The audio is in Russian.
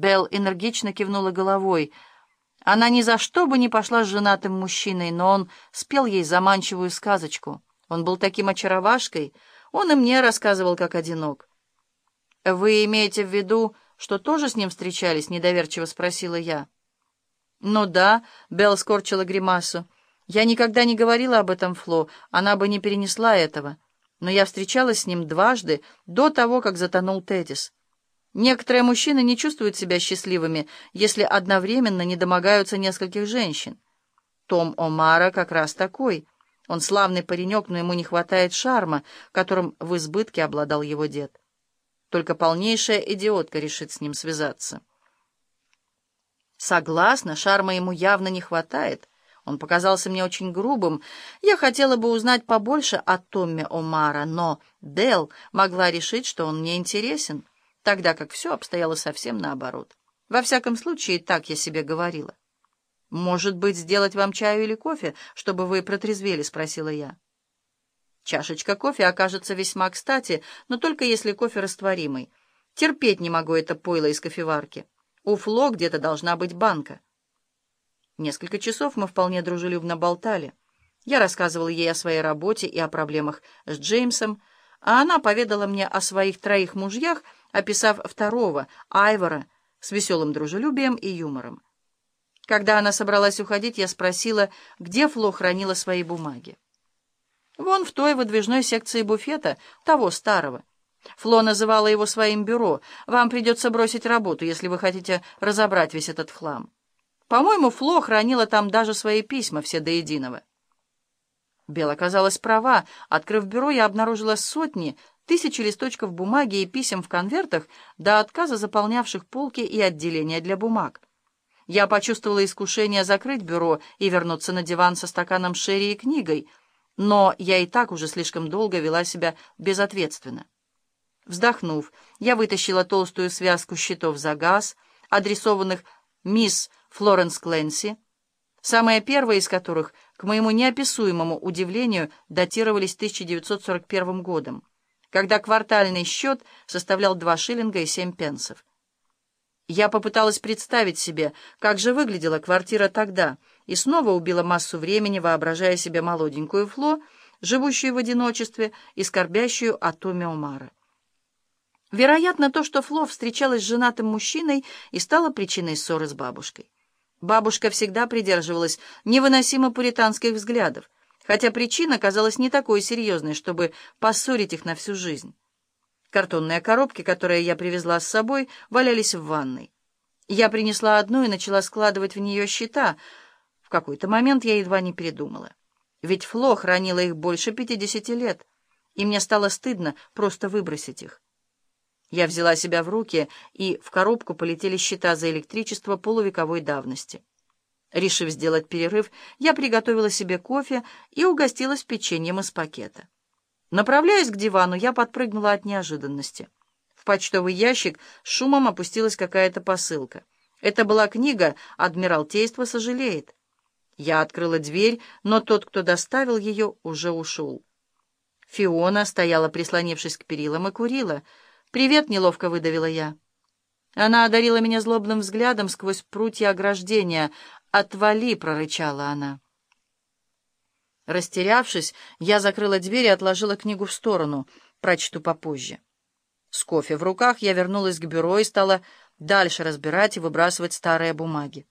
Белл энергично кивнула головой. Она ни за что бы не пошла с женатым мужчиной, но он спел ей заманчивую сказочку. Он был таким очаровашкой, он и мне рассказывал, как одинок. «Вы имеете в виду, что тоже с ним встречались?» — недоверчиво спросила я. «Ну да», — Белл скорчила гримасу. «Я никогда не говорила об этом Фло, она бы не перенесла этого. Но я встречалась с ним дважды до того, как затонул Тетис. Некоторые мужчины не чувствуют себя счастливыми, если одновременно не домогаются нескольких женщин. Том Омара как раз такой. Он славный паренек, но ему не хватает шарма, которым в избытке обладал его дед. Только полнейшая идиотка решит с ним связаться. Согласна, шарма ему явно не хватает. Он показался мне очень грубым. Я хотела бы узнать побольше о Томме Омара, но Дел могла решить, что он мне интересен тогда как все обстояло совсем наоборот. Во всяком случае, так я себе говорила. «Может быть, сделать вам чаю или кофе, чтобы вы протрезвели?» — спросила я. «Чашечка кофе окажется весьма кстати, но только если кофе растворимый. Терпеть не могу это пойло из кофеварки. У Фло где-то должна быть банка». Несколько часов мы вполне дружелюбно болтали. Я рассказывала ей о своей работе и о проблемах с Джеймсом, а она поведала мне о своих троих мужьях — описав второго, Айвора, с веселым дружелюбием и юмором. Когда она собралась уходить, я спросила, где Фло хранила свои бумаги. «Вон в той выдвижной секции буфета, того старого. Фло называла его своим бюро. Вам придется бросить работу, если вы хотите разобрать весь этот хлам. По-моему, Фло хранила там даже свои письма, все до единого». Бел оказалась права. Открыв бюро, я обнаружила сотни тысячи листочков бумаги и писем в конвертах до отказа заполнявших полки и отделения для бумаг. Я почувствовала искушение закрыть бюро и вернуться на диван со стаканом шерри и книгой, но я и так уже слишком долго вела себя безответственно. Вздохнув, я вытащила толстую связку счетов за газ, адресованных мисс Флоренс Кленси, самые первые из которых, к моему неописуемому удивлению, датировались 1941 годом когда квартальный счет составлял 2 шиллинга и 7 пенсов. Я попыталась представить себе, как же выглядела квартира тогда, и снова убила массу времени, воображая себе молоденькую Фло, живущую в одиночестве и скорбящую о Томе Омара. Вероятно, то, что Фло встречалась с женатым мужчиной и стало причиной ссоры с бабушкой. Бабушка всегда придерживалась невыносимо пуританских взглядов, хотя причина казалась не такой серьезной, чтобы поссорить их на всю жизнь. Картонные коробки, которые я привезла с собой, валялись в ванной. Я принесла одну и начала складывать в нее счета. В какой-то момент я едва не передумала. Ведь Фло хранила их больше пятидесяти лет, и мне стало стыдно просто выбросить их. Я взяла себя в руки, и в коробку полетели счета за электричество полувековой давности. Решив сделать перерыв, я приготовила себе кофе и угостилась печеньем из пакета. Направляясь к дивану, я подпрыгнула от неожиданности. В почтовый ящик шумом опустилась какая-то посылка. Это была книга «Адмиралтейство сожалеет». Я открыла дверь, но тот, кто доставил ее, уже ушел. Фиона стояла, прислонившись к перилам, и курила. «Привет!» — неловко выдавила я. Она одарила меня злобным взглядом сквозь прутья ограждения — «Отвали!» — прорычала она. Растерявшись, я закрыла дверь и отложила книгу в сторону. Прочту попозже. С кофе в руках я вернулась к бюро и стала дальше разбирать и выбрасывать старые бумаги.